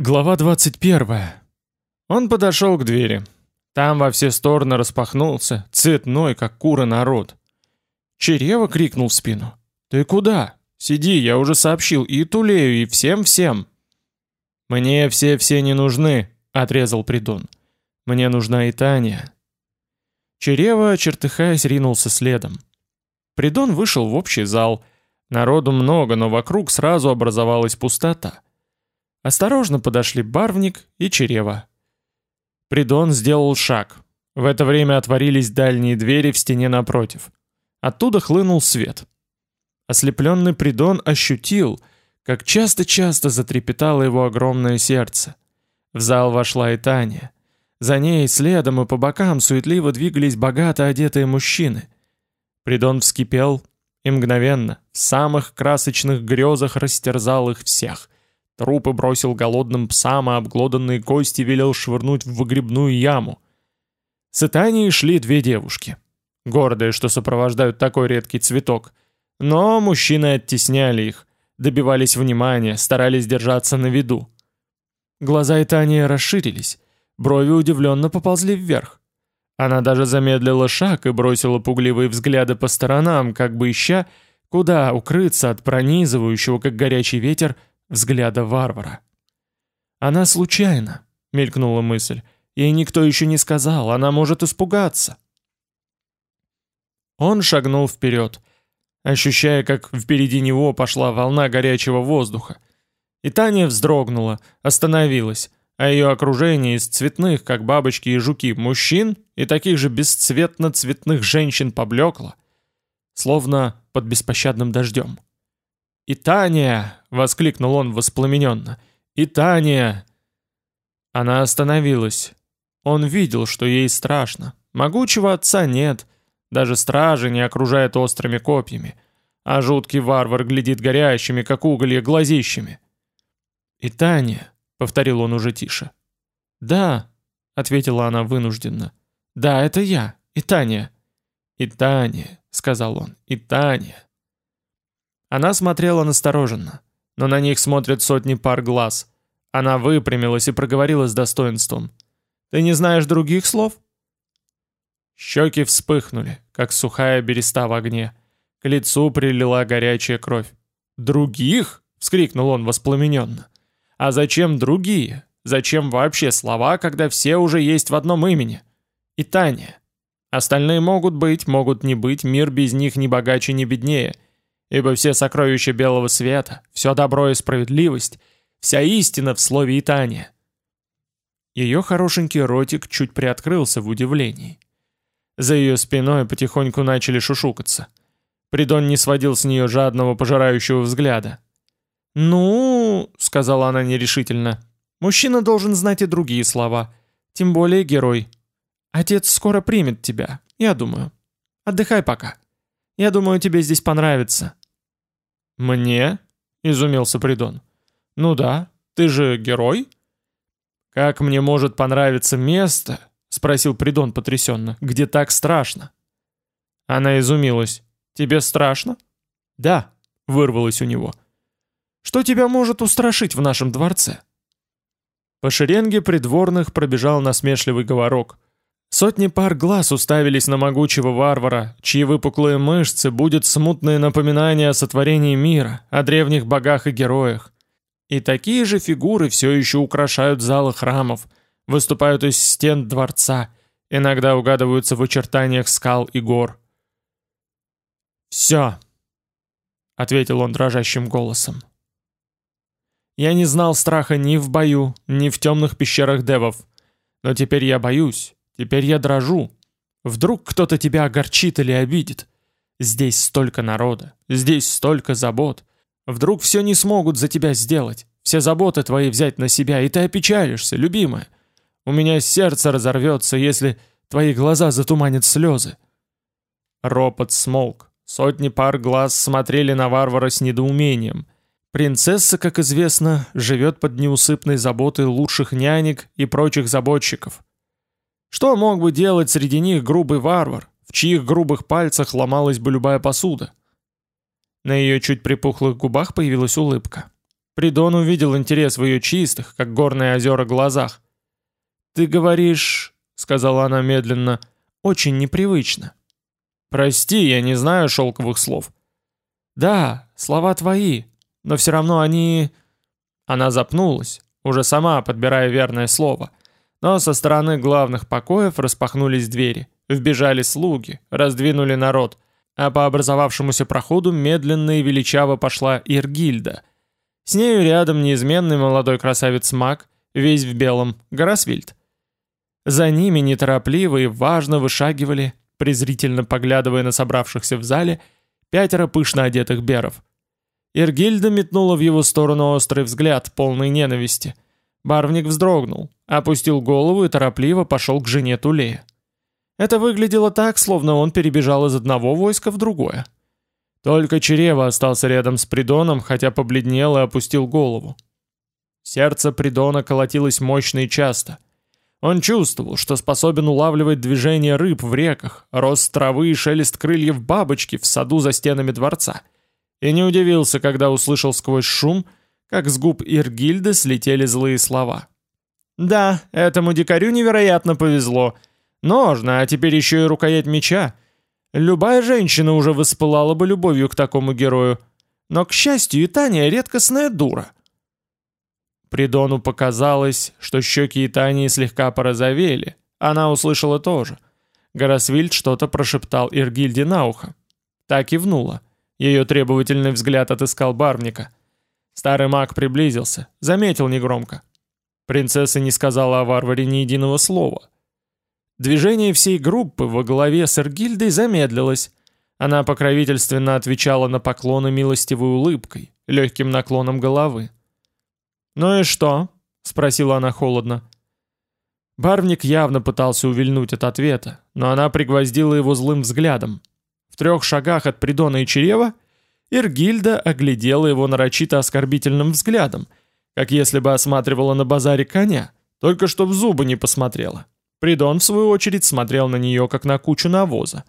Глава 21. Он подошел к двери. Там во все стороны распахнулся, цветной, как кура народ. Черева крикнул в спину. «Ты куда? Сиди, я уже сообщил и Тулею, и всем-всем». «Мне все-все не нужны», — отрезал Придон. «Мне нужна и Таня». Черева, чертыхаясь, ринулся следом. Придон вышел в общий зал. Народу много, но вокруг сразу образовалась пустота. Осторожно подошли Барвник и Черева. Придон сделал шаг. В это время отворились дальние двери в стене напротив. Оттуда хлынул свет. Ослепленный Придон ощутил, как часто-часто затрепетало его огромное сердце. В зал вошла и Таня. За ней следом и по бокам суетливо двигались богато одетые мужчины. Придон вскипел и мгновенно, в самых красочных грезах растерзал их всех — Трупы бросил голодным псам, а обглоданные кости велел швырнуть в выгребную яму. С Итанией шли две девушки. Гордые, что сопровождают такой редкий цветок. Но мужчины оттесняли их, добивались внимания, старались держаться на виду. Глаза Итании расширились, брови удивленно поползли вверх. Она даже замедлила шаг и бросила пугливые взгляды по сторонам, как бы ища, куда укрыться от пронизывающего, как горячий ветер, взгляда варвара. «Она случайно», — мелькнула мысль. «Ей никто еще не сказал, она может испугаться». Он шагнул вперед, ощущая, как впереди него пошла волна горячего воздуха. И Таня вздрогнула, остановилась, а ее окружение из цветных, как бабочки и жуки, мужчин и таких же бесцветно-цветных женщин поблекло, словно под беспощадным дождем. «И Таня!» — воскликнул он воспламененно. «И Таня!» Она остановилась. Он видел, что ей страшно. Могучего отца нет. Даже стражи не окружает острыми копьями. А жуткий варвар глядит горящими, как уголья, глазищами. «И Таня!» — повторил он уже тише. «Да», — ответила она вынужденно. «Да, это я, и Таня». «И Таня», — сказал он, — «и Таня». Она смотрела настороженно, но на них смотрят сотни пар глаз. Она выпрямилась и проговорила с достоинством. «Ты не знаешь других слов?» Щеки вспыхнули, как сухая береста в огне. К лицу прилила горячая кровь. «Других?» — вскрикнул он воспламененно. «А зачем другие? Зачем вообще слова, когда все уже есть в одном имени? И Таня. Остальные могут быть, могут не быть, мир без них ни богаче, ни беднее» ибо все сокровища белого света, все добро и справедливость, вся истина в слове Итания. Ее хорошенький ротик чуть приоткрылся в удивлении. За ее спиной потихоньку начали шушукаться. Придон не сводил с нее жадного пожирающего взгляда. «Ну...» — сказала она нерешительно. «Мужчина должен знать и другие слова. Тем более герой. Отец скоро примет тебя, я думаю. Отдыхай пока. Я думаю, тебе здесь понравится. «Мне?» — изумился Придон. «Ну да, ты же герой?» «Как мне может понравиться место?» — спросил Придон потрясенно. «Где так страшно?» Она изумилась. «Тебе страшно?» «Да», — вырвалось у него. «Что тебя может устрашить в нашем дворце?» По шеренге придворных пробежал насмешливый говорок. Сотни пар глаз уставились на могучего варвара, чьи выпуклые мышцы будет смутное напоминание о сотворении мира, о древних богах и героях. И такие же фигуры все еще украшают залы храмов, выступают из стен дворца, иногда угадываются в очертаниях скал и гор. «Все», — ответил он дрожащим голосом. «Я не знал страха ни в бою, ни в темных пещерах девов, но теперь я боюсь». Теперь я дрожу. Вдруг кто-то тебя огорчит или обидит. Здесь столько народа, здесь столько забот. Вдруг все не смогут за тебя сделать, все заботы твои взять на себя, и ты опечалишься, любимая. У меня сердце разорвется, если твои глаза затуманят слезы. Ропот смолк. Сотни пар глаз смотрели на варвара с недоумением. Принцесса, как известно, живет под неусыпной заботой лучших нянек и прочих заботчиков. Что мог бы делать среди них грубый варвар, в чьих грубых пальцах ломалась бы любая посуда? На ее чуть припухлых губах появилась улыбка. Придон увидел интерес в ее чистых, как горные озера, глазах. «Ты говоришь...» — сказала она медленно — очень непривычно. Прости, я не знаю шелковых слов. Да, слова твои, но все равно они... Она запнулась, уже сама подбирая верное слово. Но со стороны главных покоев распахнулись двери. Вбежали слуги, раздвинули народ, а по образовавшемуся проходу медленно и величаво пошла Иргильда. С нею рядом неизменный молодой красавец Мак, весь в белом, Гарасвильд. За ними неторопливо и важно вышагивали, презрительно поглядывая на собравшихся в зале, пятеро пышно одетых беров. Иргильда метнула в его сторону острый взгляд, полный ненависти. Барвник вздрогнул, опустил голову и торопливо пошел к жене Тулея. Это выглядело так, словно он перебежал из одного войска в другое. Только Черева остался рядом с Придоном, хотя побледнел и опустил голову. Сердце Придона колотилось мощно и часто — он чувствовал, что способен улавливать движение рыб в реках, рост травы и шелест крыльев бабочки в саду за стенами дворца. И не удивился, когда услышал сквозь шум, как с губ Иргильды слетели злые слова. «Да, этому дикарю невероятно повезло. Ножна, а теперь еще и рукоять меча. Любая женщина уже воспылала бы любовью к такому герою. Но, к счастью, и Таня редкостная дура». Придону показалось, что щеки Итании слегка порозовели. Она услышала тоже. Гарасвильд что-то прошептал Иргильде на ухо. Так и кивнула. Ее требовательный взгляд отыскал барвника. Старый маг приблизился, заметил негромко. Принцесса не сказала о варваре ни единого слова. Движение всей группы во главе с Иргильдой замедлилось. Она покровительственно отвечала на поклоны милостивой улыбкой, легким наклоном головы. «Ну и что?» — спросила она холодно. Барвник явно пытался увильнуть от ответа, но она пригвоздила его злым взглядом. В трех шагах от Придона и Черева Иргильда оглядела его нарочито оскорбительным взглядом, как если бы осматривала на базаре коня, только что в зубы не посмотрела. Придон, в свою очередь, смотрел на нее, как на кучу навоза.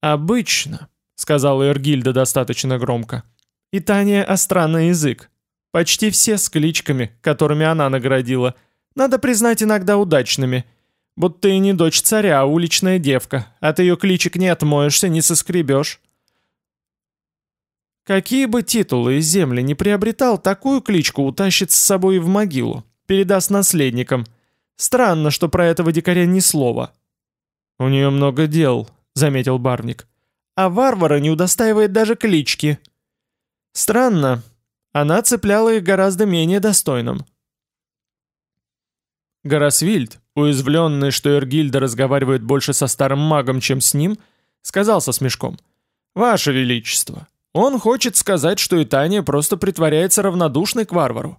«Обычно», — сказала Иргильда достаточно громко, — «и Таня остра на язык. Почти все с кличками, которыми она наградила. Надо признать, иногда удачными. Будто и не дочь царя, а уличная девка. От ее кличек не отмоешься, не соскребешь. Какие бы титулы из земли не приобретал, такую кличку утащит с собой в могилу, передаст наследникам. Странно, что про этого дикаря ни слова. «У нее много дел», — заметил Барвник. «А варвара не удостаивает даже клички». «Странно, она цепляла их гораздо менее достойным. Гарасвильд, уязвленный, что Эргильда разговаривает больше со старым магом, чем с ним, сказал со смешком. «Ваше Величество, он хочет сказать, что Итания просто притворяется равнодушной к варвару».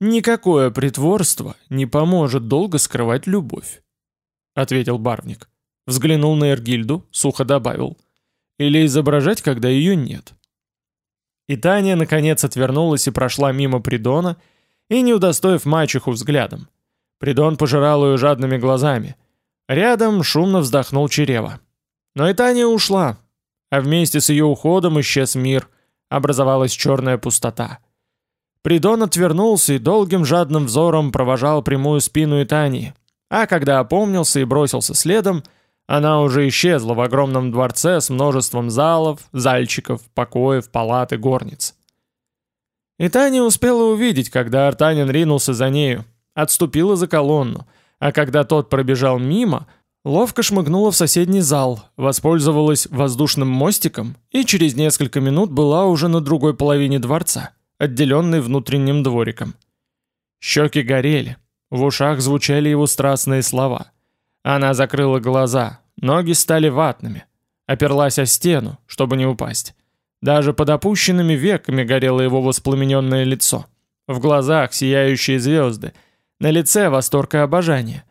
«Никакое притворство не поможет долго скрывать любовь», — ответил Барвник. Взглянул на Эргильду, сухо добавил. «Или изображать, когда ее нет». И наконец, отвернулась и прошла мимо Придона, и не удостоив мачеху взглядом. Придон пожирал ее жадными глазами. Рядом шумно вздохнул Черева. Но и ушла, а вместе с ее уходом исчез мир, образовалась черная пустота. Придон отвернулся и долгим жадным взором провожал прямую спину Итании, а когда опомнился и бросился следом, она уже исчезла в огромном дворце с множеством залов, зальчиков, покоев, палат и горниц. И Таня успела увидеть, когда Артанин ринулся за нею, отступила за колонну, а когда тот пробежал мимо, ловко шмыгнула в соседний зал, воспользовалась воздушным мостиком и через несколько минут была уже на другой половине дворца, отделенной внутренним двориком. Щеки горели, в ушах звучали его страстные слова — она закрыла глаза, ноги стали ватными. Оперлась о стену, чтобы не упасть. Даже под опущенными веками горело его воспламененное лицо. В глазах сияющие звезды. На лице восторг и обожание.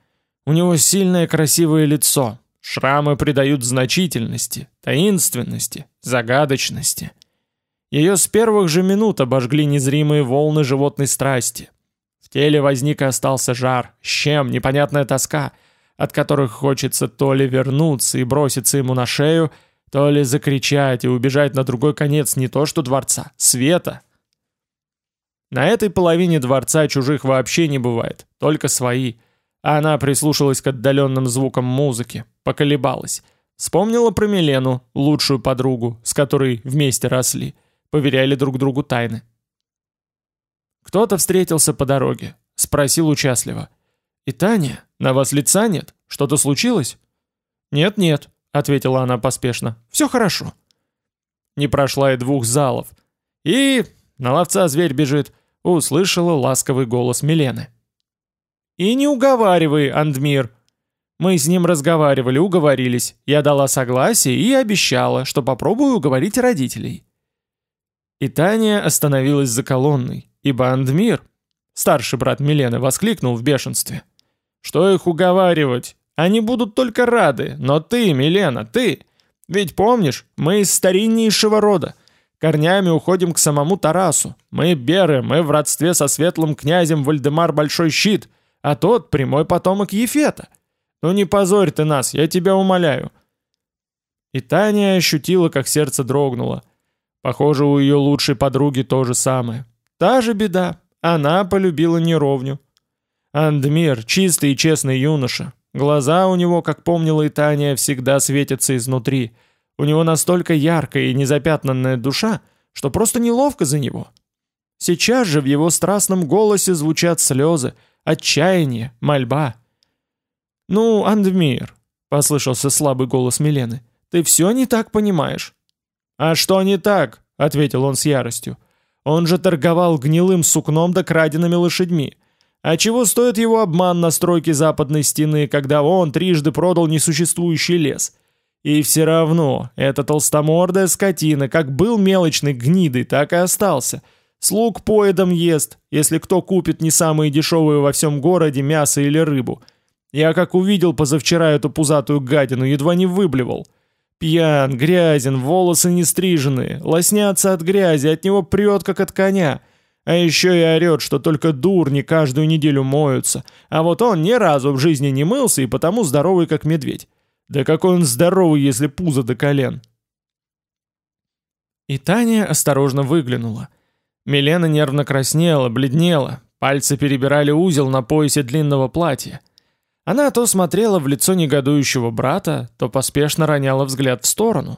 У него сильное красивое лицо. Шрамы придают значительности, таинственности, загадочности. Ее с первых же минут обожгли незримые волны животной страсти. В теле возник и остался жар, щем, непонятная тоска — от которых хочется то ли вернуться и броситься ему на шею, то ли закричать и убежать на другой конец не то что дворца, света. На этой половине дворца чужих вообще не бывает, только свои. Она прислушалась к отдаленным звукам музыки, поколебалась. Вспомнила про Милену, лучшую подругу, с которой вместе росли. Поверяли друг другу тайны. Кто-то встретился по дороге, спросил участливо. «И Таня, на вас лица нет? Что-то случилось?» «Нет-нет», — ответила она поспешно. «Все хорошо». Не прошла и двух залов. И на ловца зверь бежит, услышала ласковый голос Милены. «И не уговаривай, Андмир!» Мы с ним разговаривали, уговорились. Я дала согласие и обещала, что попробую уговорить родителей. И Таня остановилась за колонной, ибо Андмир, старший брат Милены, воскликнул в бешенстве. «Что их уговаривать? Они будут только рады, но ты, Милена, ты! Ведь помнишь, мы из стариннейшего рода. Корнями уходим к самому Тарасу. Мы беры, мы в родстве со светлым князем Вальдемар Большой Щит, а тот прямой потомок Ефета. Ну не позорь ты нас, я тебя умоляю». И Таня ощутила, как сердце дрогнуло. Похоже, у ее лучшей подруги то же самое. Та же беда, она полюбила неровню. Андмир, чистый и честный юноша. Глаза у него, как помнила и Таня, всегда светятся изнутри — у него настолько яркая и незапятнанная душа, что просто неловко за него. Сейчас же в его страстном голосе звучат слезы, отчаяние, мольба. «Ну, Андмир», — послышался слабый голос Милены, — «ты все не так понимаешь». «А что не так?» — ответил он с яростью. «Он же торговал гнилым сукном да краденными лошадьми. А чего стоит его обман на стройке западной стены, когда он трижды продал несуществующий лес? И все равно, эта толстомордая скотина, как был мелочный гнидой, так и остался. Слуг поедом ест, если кто купит не самые дешевые во всем городе мясо или рыбу. Я как увидел позавчера эту пузатую гадину, едва не выблевал. Пьян, грязен, волосы не стриженные, лоснятся от грязи, от него прет, как от коня. А еще и орет, что только дурни каждую неделю моются, а вот он ни разу в жизни не мылся и потому здоровый, как медведь. Да какой он здоровый, если пузо до колен. И Таня осторожно выглянула. Милена нервно краснела, бледнела, пальцы перебирали узел на поясе длинного платья. Она то смотрела в лицо негодующего брата, то поспешно роняла взгляд в сторону.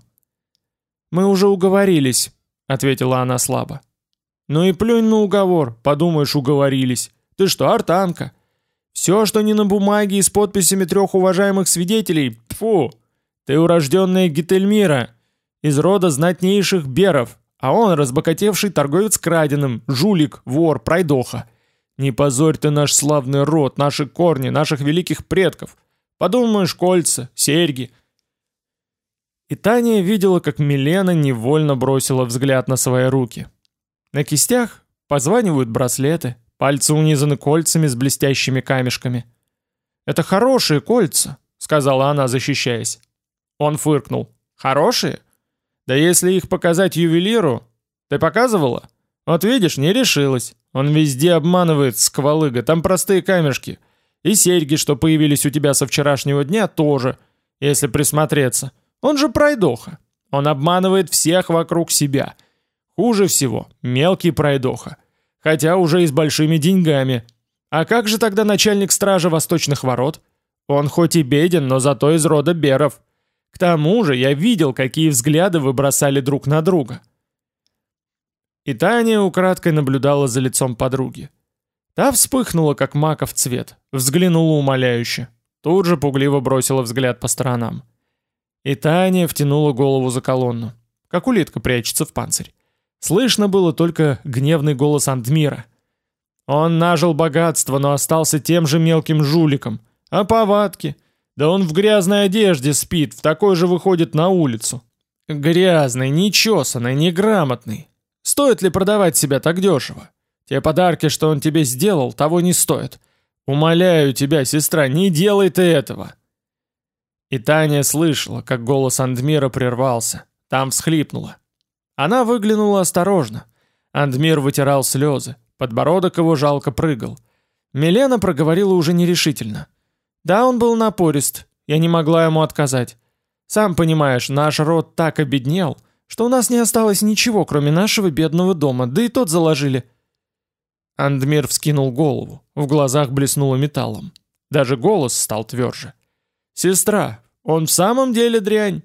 «Мы уже уговорились», — ответила она слабо. «Ну и плюнь на уговор, подумаешь, уговорились. Ты что, артанка? Все, что не на бумаге и с подписями трех уважаемых свидетелей, тфу, ты урожденная Гительмира, из рода знатнейших беров, а он разбогатевший торговец краденым, жулик, вор, пройдоха. Не позорь ты наш славный род, наши корни, наших великих предков. Подумаешь, кольца, серьги. И Таня видела, как Милена невольно бросила взгляд на свои руки. На кистях позванивают браслеты, Пальцы унизаны кольцами с блестящими камешками. «Это хорошие кольца», — сказала она, защищаясь. Он фыркнул. «Хорошие? Да если их показать ювелиру... Ты показывала? Вот видишь, не решилась. Он везде обманывает, сквалыга, там простые камешки. И серьги, что появились у тебя со вчерашнего дня, тоже, если присмотреться. Он же пройдоха. Он обманывает всех вокруг себя. Хуже всего, мелкий пройдоха хотя уже и с большими деньгами. А как же тогда начальник стражи Восточных ворот? Он хоть и беден, но зато из рода Беров. К тому же я видел, какие взгляды вы бросали друг на друга. И Таня украдкой наблюдала за лицом подруги. Та вспыхнула, как маков цвет, взглянула умоляюще. Тут же пугливо бросила взгляд по сторонам. И Таня втянула голову за колонну, как улитка прячется в панцирь. Слышно было только гневный голос Андмира. Он нажил богатство, но остался тем же мелким жуликом. А повадки? Да он в грязной одежде спит, в такой же выходит на улицу. Грязный, нечесанный, неграмотный. Стоит ли продавать себя так дешево? Те подарки, что он тебе сделал, того не стоят. Умоляю тебя, сестра, не делай ты этого. И Таня слышала, как голос Андмира прервался. Там всхлипнула. Она выглянула осторожно. Андмир вытирал слезы, подбородок его жалко прыгал. Милена проговорила уже нерешительно. «Да, он был напорист, я не могла ему отказать. Сам понимаешь, наш род так обеднел, что у нас не осталось ничего, кроме нашего бедного дома, да и тот заложили». Андмир вскинул голову, в глазах блеснуло металлом. Даже голос стал тверже. «Сестра, он в самом деле дрянь?»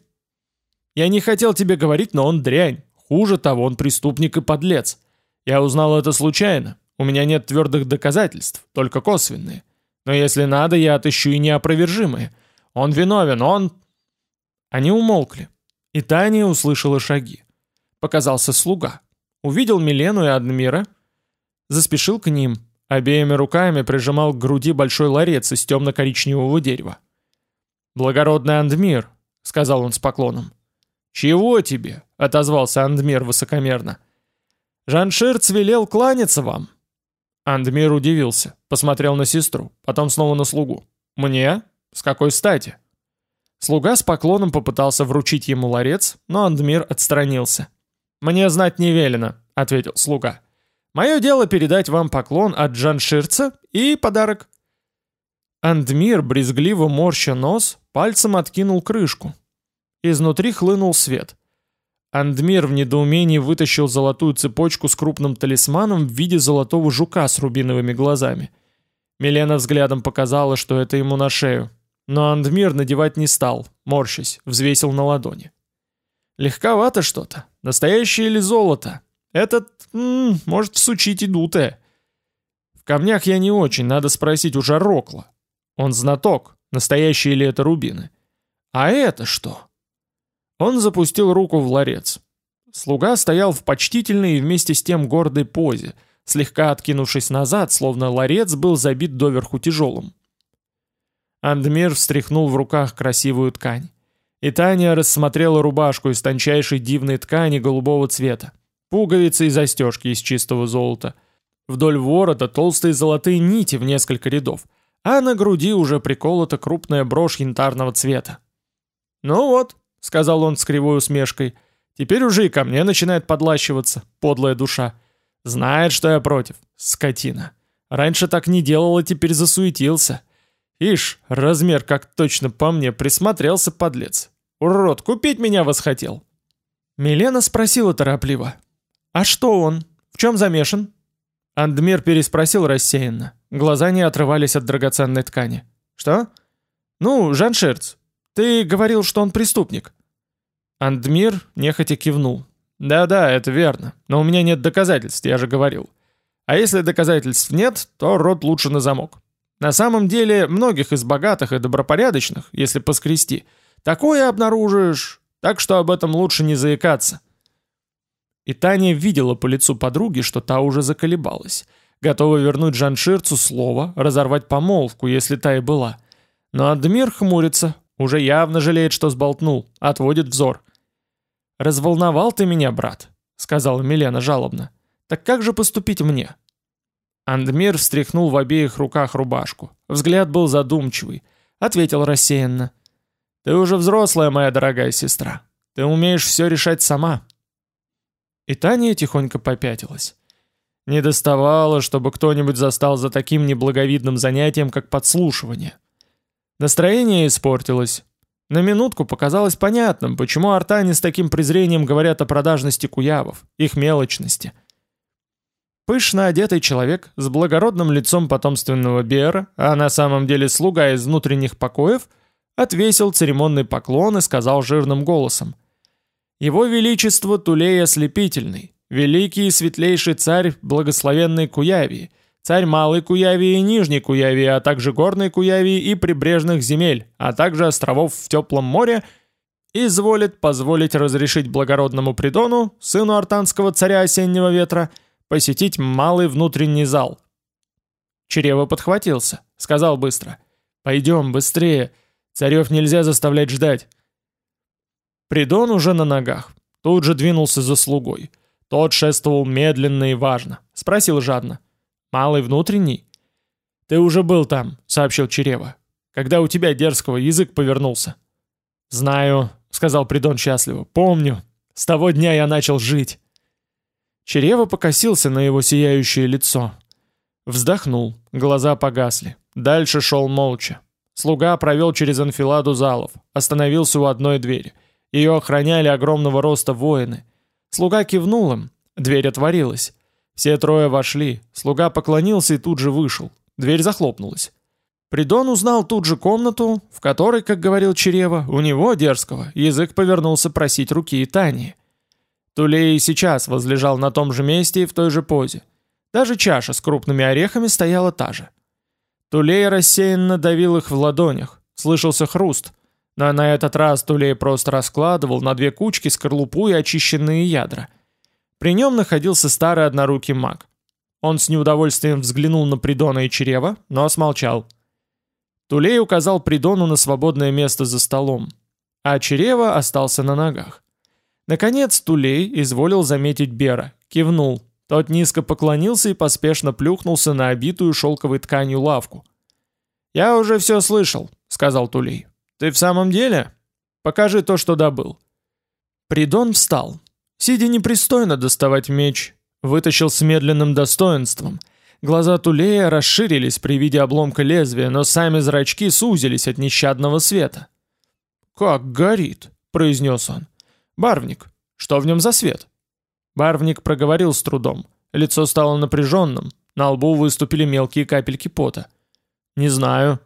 «Я не хотел тебе говорить, но он дрянь. Хуже того, он преступник и подлец. Я узнал это случайно. У меня нет твердых доказательств, только косвенные. Но если надо, я отыщу и неопровержимые. Он виновен, он...» Они умолкли. И Таня услышала шаги. Показался слуга. Увидел Милену и Адмира. Заспешил к ним. Обеими руками прижимал к груди большой ларец из темно-коричневого дерева. «Благородный Андмир», — сказал он с поклоном. «Чего тебе?» — отозвался Андмир высокомерно. «Жанширц велел кланяться вам». Андмир удивился, посмотрел на сестру, потом снова на слугу. «Мне? С какой стати?» Слуга с поклоном попытался вручить ему ларец, но Андмир отстранился. «Мне знать не велено», — ответил слуга. «Мое дело передать вам поклон от Джанширца и подарок». Андмир, брезгливо морща нос, пальцем откинул крышку. Изнутри хлынул свет. Андмир в недоумении вытащил золотую цепочку с крупным талисманом в виде золотого жука с рубиновыми глазами. Милена взглядом показала, что это ему на шею. Но Андмир надевать не стал, морщась, взвесил на ладони. Легковато что-то. Настоящее или золото? Этот, -м, может, всучить и дутое. В камнях я не очень, надо спросить у Жарокла. Он знаток, настоящие ли это рубины. А это что? Он запустил руку в ларец. Слуга стоял в почтительной и вместе с тем гордой позе, слегка откинувшись назад, словно ларец был забит доверху тяжелым. Андмир встряхнул в руках красивую ткань. И Таня рассмотрела рубашку из тончайшей дивной ткани голубого цвета, пуговицы и застежки из чистого золота. Вдоль ворота толстые золотые нити в несколько рядов, а на груди уже приколота крупная брошь янтарного цвета. «Ну вот», — сказал он с кривой усмешкой, — «теперь уже и ко мне начинает подлащиваться, подлая душа. Знает, что я против, скотина. Раньше так не делал, а теперь засуетился». Ишь, размер как точно по мне присмотрелся подлец. Урод, купить меня восхотел. Милена спросила торопливо. «А что он? В чем замешан?» Андмир переспросил рассеянно. Глаза не отрывались от драгоценной ткани. «Что?» «Ну, Жаншерц, ты говорил, что он преступник». Андмир нехотя кивнул. «Да-да, это верно, но у меня нет доказательств, я же говорил. А если доказательств нет, то рот лучше на замок. На самом деле, многих из богатых и добропорядочных, если поскрести, такое обнаружишь, так что об этом лучше не заикаться. И Таня видела по лицу подруги, что та уже заколебалась, готова вернуть Жанширцу слово, разорвать помолвку, если та и была. Но Адмир хмурится, уже явно жалеет, что сболтнул, отводит взор. «Разволновал ты меня, брат», — сказала Милена жалобно. «Так как же поступить мне? Андмир встряхнул в обеих руках рубашку. Взгляд был задумчивый. Ответил рассеянно. «Ты уже взрослая, моя дорогая сестра. Ты умеешь все решать сама». И Таня тихонько попятилась. Не доставало, чтобы кто-нибудь застал за таким неблаговидным занятием, как подслушивание. Настроение испортилось. На минутку показалось понятным, почему артане с таким презрением говорят о продажности куявов, их мелочности – Пышно одетый человек с благородным лицом потомственного Бера, а на самом деле слуга из внутренних покоев, отвесил церемонный поклон и сказал жирным голосом. «Его Величество Тулей Ослепительный, великий и светлейший царь благословенной Куявии, царь Малой Куявии и Нижней Куявии, а также Горной Куявии и прибрежных земель, а также островов в теплом море, изволит позволить разрешить благородному Придону, сыну артанского царя осеннего ветра, — посетить малый внутренний зал. Чрево подхватился, сказал быстро. «Пойдем, быстрее, царев нельзя заставлять ждать». Придон уже на ногах, тут же двинулся за слугой. Тот шествовал медленно и важно, спросил жадно. «Малый внутренний?» «Ты уже был там», — сообщил Черева. «Когда у тебя дерзкого язык повернулся». «Знаю», — сказал Придон счастливо, — «помню. С того дня я начал жить». Черева покосился на его сияющее лицо. Вздохнул, глаза погасли. Дальше шел молча. Слуга провел через анфиладу залов, остановился у одной двери. Ее охраняли огромного роста воины. Слуга кивнул им, дверь отворилась. Все трое вошли, слуга поклонился и тут же вышел. Дверь захлопнулась. Придон узнал тут же комнату, в которой, как говорил Черева, у него, дерзкого, язык повернулся просить руки и Тани. Тулей сейчас возлежал на том же месте и в той же позе. Даже чаша с крупными орехами стояла та же. Тулей рассеянно давил их в ладонях, слышался хруст, но на этот раз Тулей просто раскладывал на две кучки скорлупу и очищенные ядра. При нем находился старый однорукий маг. Он с неудовольствием взглянул на Придона и Черева, но смолчал. Тулей указал Придону на свободное место за столом, а Черева остался на ногах. Наконец Тулей изволил заметить Бера, кивнул, тот низко поклонился и поспешно плюхнулся на обитую шелковой тканью лавку. «Я уже все слышал», — сказал Тулей. «Ты в самом деле? Покажи то, что добыл». Придон встал. Сидя непристойно доставать меч, вытащил с медленным достоинством. Глаза Тулея расширились при виде обломка лезвия, но сами зрачки сузились от нещадного света. «Как горит», — произнес он. «Барвник, что в нем за свет?» Барвник проговорил с трудом. Лицо стало напряженным, на лбу выступили мелкие капельки пота. «Не знаю».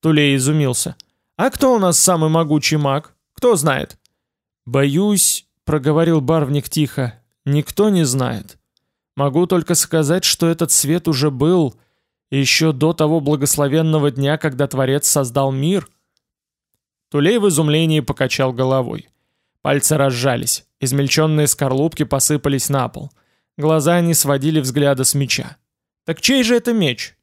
Тулей изумился. «А кто у нас самый могучий маг? Кто знает?» «Боюсь», — проговорил Барвник тихо, — «никто не знает. Могу только сказать, что этот свет уже был еще до того благословенного дня, когда Творец создал мир». Тулей в изумлении покачал головой. Пальцы разжались, измельченные скорлупки посыпались на пол. Глаза не сводили взгляда с меча. «Так чей же это меч?»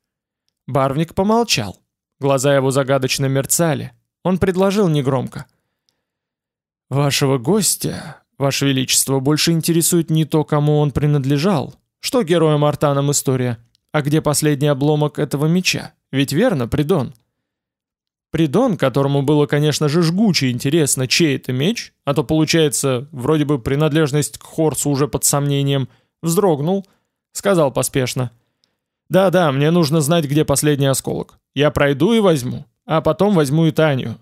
Барвник помолчал. Глаза его загадочно мерцали. Он предложил негромко. «Вашего гостя, Ваше Величество, больше интересует не то, кому он принадлежал. Что героям Артанам история? А где последний обломок этого меча? Ведь верно, Придон?» Придон, которому было, конечно же, жгуче интересно, чей это меч, а то, получается, вроде бы принадлежность к Хорсу уже под сомнением, вздрогнул, сказал поспешно. «Да-да, мне нужно знать, где последний осколок. Я пройду и возьму, а потом возьму и Таню».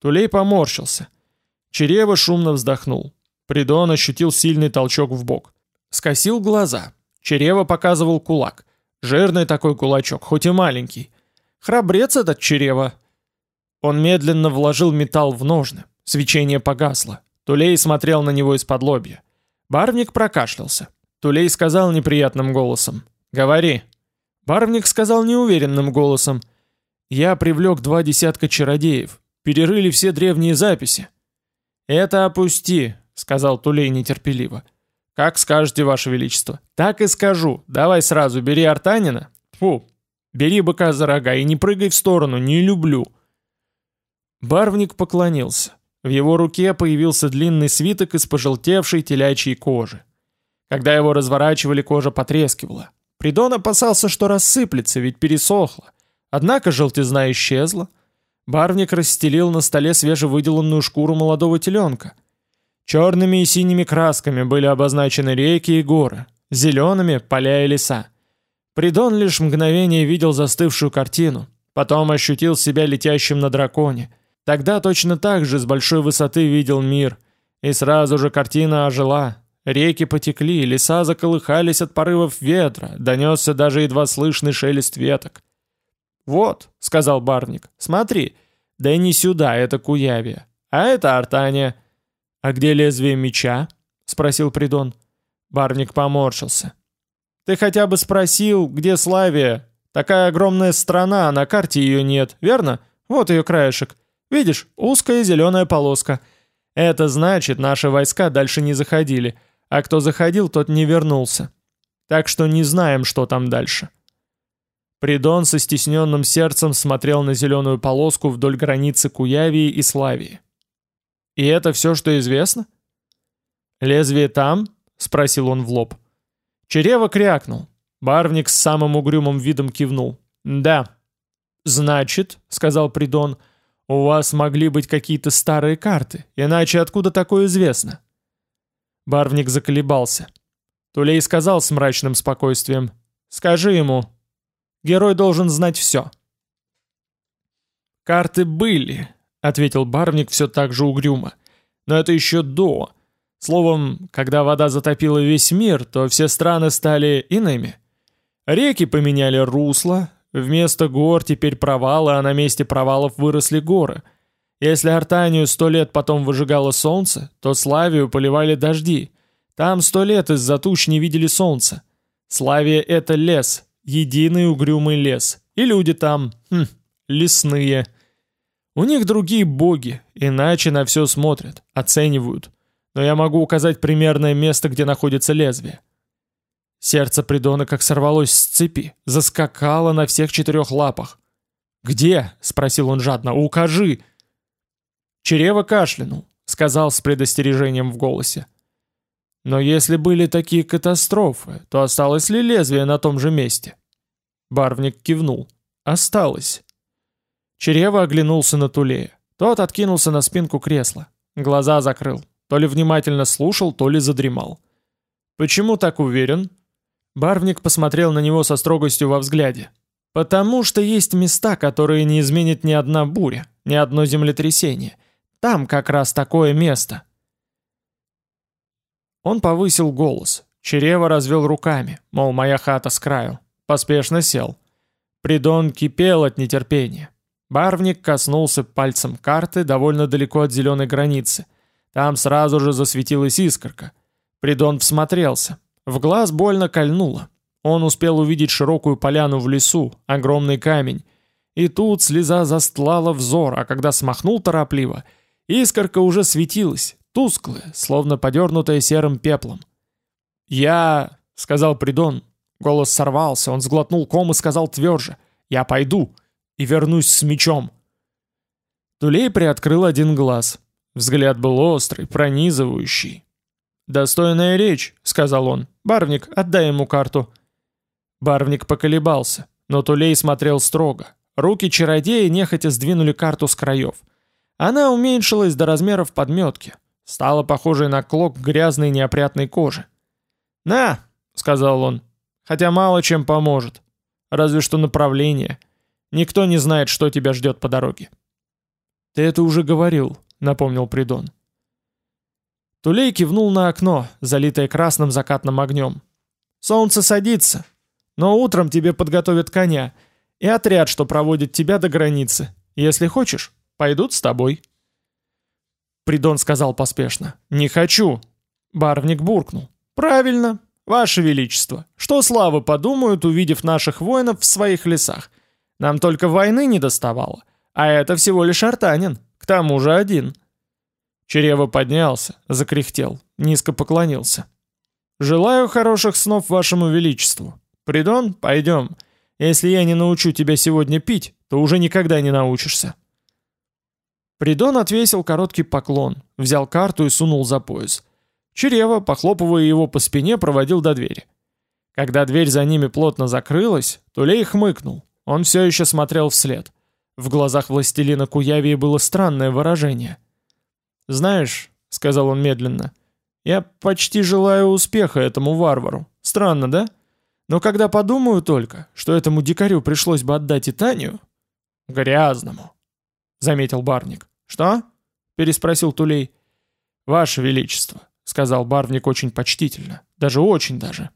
Тулей поморщился. Черева шумно вздохнул. Придон ощутил сильный толчок в бок. Скосил глаза. Черева показывал кулак. Жирный такой кулачок, хоть и маленький. Храбрец этот Черева. Он медленно вложил металл в ножны. Свечение погасло. Тулей смотрел на него из-под лобья. Барвник прокашлялся. Тулей сказал неприятным голосом. «Говори». Барвник сказал неуверенным голосом. «Я привлек два десятка чародеев. Перерыли все древние записи». «Это опусти», — сказал Тулей нетерпеливо. «Как скажете, Ваше Величество». «Так и скажу. Давай сразу бери Артанина». Фу, Бери быка за рога и не прыгай в сторону, не люблю». Барвник поклонился. В его руке появился длинный свиток из пожелтевшей телячьей кожи. Когда его разворачивали, кожа потрескивала. Придон опасался, что рассыплется, ведь пересохло. Однако желтизна исчезла. Барвник расстелил на столе свежевыделанную шкуру молодого теленка. Черными и синими красками были обозначены реки и горы, зелеными — поля и леса. Придон лишь мгновение видел застывшую картину, потом ощутил себя летящим на драконе. Тогда точно так же с большой высоты видел мир, и сразу же картина ожила. Реки потекли, леса заколыхались от порывов ветра, донесся даже едва слышный шелест веток. «Вот», — сказал Барник, — «смотри, да не сюда, это Куявия, а это Артания». «А где лезвие меча?» — спросил Придон. Барник поморщился. Ты хотя бы спросил, где Славия? Такая огромная страна, а на карте ее нет, верно? Вот ее краешек. Видишь, узкая зеленая полоска. Это значит, наши войска дальше не заходили, а кто заходил, тот не вернулся. Так что не знаем, что там дальше. Придон со стесненным сердцем смотрел на зеленую полоску вдоль границы Куявии и Славии. «И это все, что известно?» «Лезвие там?» — спросил он в лоб. Черева крякнул. Барвник с самым угрюмым видом кивнул. «Да». «Значит», — сказал Придон, — «у вас могли быть какие-то старые карты, иначе откуда такое известно?» Барвник заколебался. Тулей сказал с мрачным спокойствием, «Скажи ему, герой должен знать все». «Карты были», — ответил Барвник все так же угрюмо, «но это еще до. Словом, когда вода затопила весь мир, то все страны стали иными. Реки поменяли русло, вместо гор теперь провалы, а на месте провалов выросли горы. Если Артанию сто лет потом выжигало солнце, то Славию поливали дожди. Там сто лет из-за туч не видели солнца. Славия — это лес, единый угрюмый лес. И люди там, хм, лесные. У них другие боги, иначе на все смотрят, оценивают но я могу указать примерное место, где находится лезвие. Сердце Придона как сорвалось с цепи, заскакало на всех четырех лапах. «Где?» — спросил он жадно. «Укажи!» Черева кашлянул, сказал с предостережением в голосе. «Но если были такие катастрофы, то осталось ли лезвие на том же месте?» Барвник кивнул. «Осталось». Черева оглянулся на Тулея. Тот откинулся на спинку кресла. Глаза закрыл. То ли внимательно слушал, то ли задремал. «Почему так уверен?» Барвник посмотрел на него со строгостью во взгляде. «Потому что есть места, которые не изменит ни одна буря, ни одно землетрясение. Там как раз такое место». Он повысил голос. Черева развел руками, мол, моя хата с краю. Поспешно сел. Придон кипел от нетерпения. Барвник коснулся пальцем карты довольно далеко от зеленой границы. Там сразу же засветилась искорка. Придон всмотрелся. В глаз больно кольнуло. Он успел увидеть широкую поляну в лесу, огромный камень. И тут слеза застлала взор, а когда смахнул торопливо, искорка уже светилась, тусклая, словно подернутая серым пеплом. «Я...» — сказал Придон. Голос сорвался, он сглотнул ком и сказал тверже. «Я пойду и вернусь с мечом». Тулей приоткрыл один глаз. Взгляд был острый, пронизывающий. «Достойная речь», — сказал он. «Барвник, отдай ему карту». Барвник поколебался, но Тулей смотрел строго. Руки чародея нехотя сдвинули карту с краев. Она уменьшилась до размеров подметки. Стала похожей на клок грязной неопрятной кожи. «На!» — сказал он. «Хотя мало чем поможет. Разве что направление. Никто не знает, что тебя ждет по дороге». «Ты это уже говорил», напомнил Придон. Тулей кивнул на окно, залитое красным закатным огнем. «Солнце садится, но утром тебе подготовят коня и отряд, что проводит тебя до границы. Если хочешь, пойдут с тобой». Придон сказал поспешно. «Не хочу». Барвник буркнул. «Правильно, Ваше Величество. Что славы подумают, увидев наших воинов в своих лесах? Нам только войны не доставало. А это всего лишь артанин. К тому же один. Черева поднялся, закряхтел, низко поклонился. «Желаю хороших снов вашему величеству. Придон, пойдем. Если я не научу тебя сегодня пить, то уже никогда не научишься». Придон отвесил короткий поклон, взял карту и сунул за пояс. Черева, похлопывая его по спине, проводил до двери. Когда дверь за ними плотно закрылась, Тулей хмыкнул. Он все еще смотрел вслед. В глазах властелина Куявии было странное выражение. «Знаешь», — сказал он медленно, — «я почти желаю успеха этому варвару. Странно, да? Но когда подумаю только, что этому дикарю пришлось бы отдать Итанию...» «Грязному», — заметил Барник. «Что?» — переспросил Тулей. «Ваше Величество», — сказал Барвник очень почтительно, даже очень даже.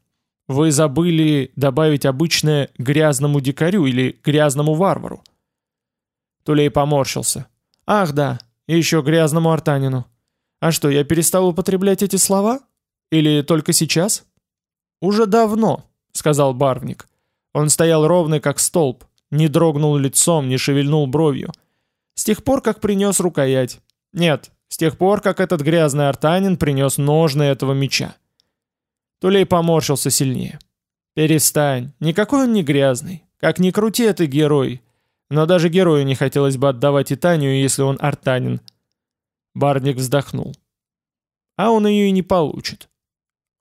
«Вы забыли добавить обычное «грязному дикарю» или «грязному варвару». Тулей поморщился. «Ах да, и еще грязному артанину. А что, я перестал употреблять эти слова? Или только сейчас?» «Уже давно», — сказал Барвник. Он стоял ровный, как столб, не дрогнул лицом, не шевельнул бровью. С тех пор, как принес рукоять. Нет, с тех пор, как этот грязный артанин принес ножны этого меча. Тулей поморщился сильнее. «Перестань, никакой он не грязный. Как ни крути, это герой. Но даже герою не хотелось бы отдавать Итанию, если он артанин. Барник вздохнул. А он ее и не получит.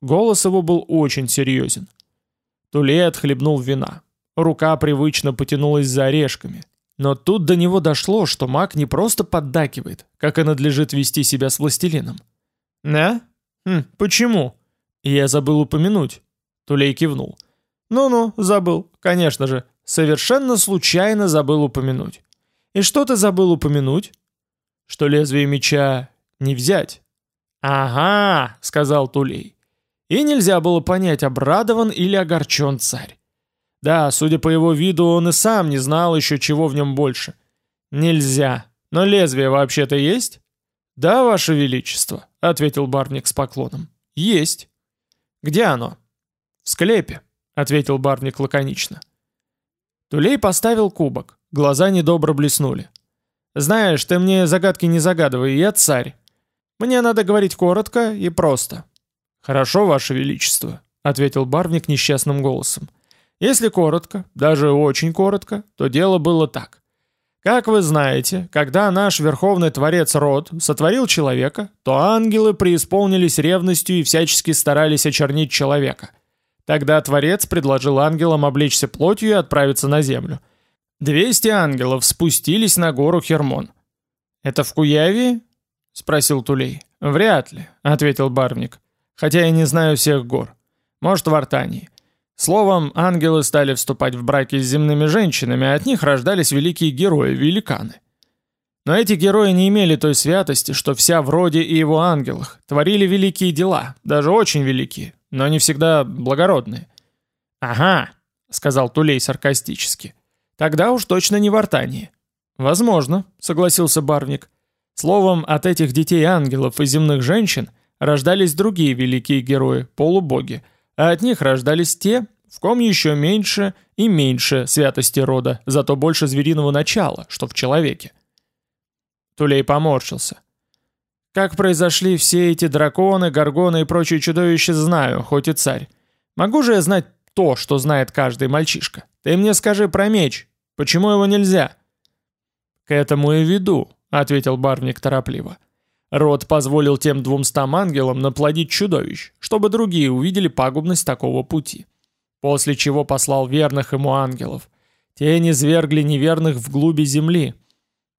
Голос его был очень серьезен. Тулей отхлебнул вина. Рука привычно потянулась за орешками. Но тут до него дошло, что маг не просто поддакивает, как и надлежит вести себя с властелином. «Да? Хм, почему?» «Я забыл упомянуть». Тулей кивнул. «Ну-ну, забыл, конечно же. Совершенно случайно забыл упомянуть. И что ты забыл упомянуть? Что лезвие меча не взять. «Ага», — сказал Тулей. И нельзя было понять, обрадован или огорчен царь. Да, судя по его виду, он и сам не знал еще, чего в нем больше. «Нельзя. Но лезвие вообще-то есть?» «Да, ваше величество», — ответил Барник с поклоном. «Есть». «Где оно?» «В склепе», — ответил Барник лаконично. Тулей поставил кубок. Глаза недобро блеснули. «Знаешь, ты мне загадки не загадывай, я царь. Мне надо говорить коротко и просто». «Хорошо, ваше величество», — ответил Барвник несчастным голосом. «Если коротко, даже очень коротко, то дело было так. Как вы знаете, когда наш верховный творец Род сотворил человека, то ангелы преисполнились ревностью и всячески старались очернить человека. Тогда творец предложил ангелам облечься плотью и отправиться на землю. 200 ангелов спустились на гору Хермон. «Это в Куяве?» — спросил Тулей. «Вряд ли», — ответил Барвник. «Хотя я не знаю всех гор. Может, в Артании. Словом, ангелы стали вступать в браки с земными женщинами, а от них рождались великие герои, великаны. Но эти герои не имели той святости, что вся в роде и его ангелах, творили великие дела, даже очень великие, но не всегда благородные. «Ага», — сказал Тулей саркастически, — «тогда уж точно не в Артании». «Возможно», — согласился Барвник. Словом, от этих детей ангелов и земных женщин рождались другие великие герои, полубоги — а от них рождались те, в ком еще меньше и меньше святости рода, зато больше звериного начала, что в человеке. Тулей поморщился. Как произошли все эти драконы, горгоны и прочие чудовища, знаю, хоть и царь. Могу же я знать то, что знает каждый мальчишка? Ты мне скажи про меч. Почему его нельзя? К этому и веду, ответил Барвник торопливо. Род позволил тем двумстам ангелам наплодить чудовищ, чтобы другие увидели пагубность такого пути. После чего послал верных ему ангелов. Те не звергли неверных в глуби земли.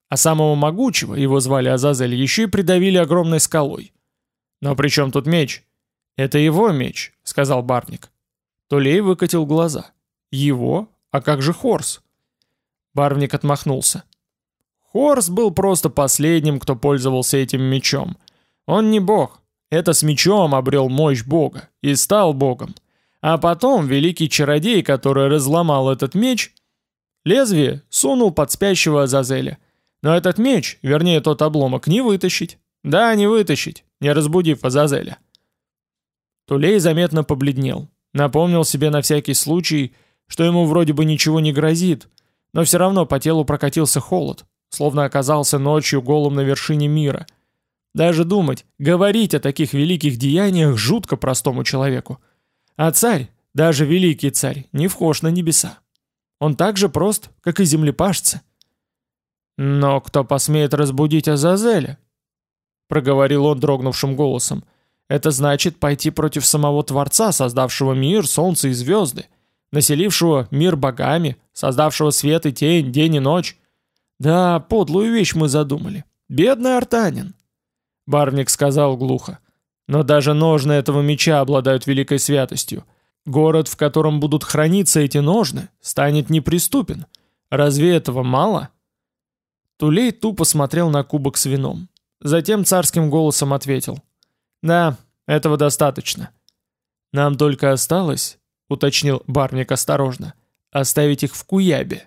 А самого могучего, его звали Азазель, еще и придавили огромной скалой. «Но при чем тут меч?» «Это его меч», — сказал Барник. Тулей выкатил глаза. «Его? А как же Хорс?» Барвник отмахнулся. Хорс был просто последним, кто пользовался этим мечом. Он не бог. Это с мечом обрел мощь бога и стал богом. А потом великий чародей, который разломал этот меч, лезвие сунул под спящего Азазеля. Но этот меч, вернее тот обломок, не вытащить. Да, не вытащить, не разбудив Азазеля. Тулей заметно побледнел. Напомнил себе на всякий случай, что ему вроде бы ничего не грозит, но все равно по телу прокатился холод словно оказался ночью голым на вершине мира. Даже думать, говорить о таких великих деяниях жутко простому человеку. А царь, даже великий царь, не вхож на небеса. Он так же прост, как и землепашцы. «Но кто посмеет разбудить Азазеля?» Проговорил он дрогнувшим голосом. «Это значит пойти против самого Творца, создавшего мир, солнце и звезды, населившего мир богами, создавшего свет и тень, день и ночь, «Да, подлую вещь мы задумали. Бедный артанин!» Барвник сказал глухо. «Но даже ножны этого меча обладают великой святостью. Город, в котором будут храниться эти ножны, станет неприступен. Разве этого мало?» Тулей тупо смотрел на кубок с вином. Затем царским голосом ответил. «Да, этого достаточно. Нам только осталось, — уточнил Барвник осторожно, — оставить их в Куябе».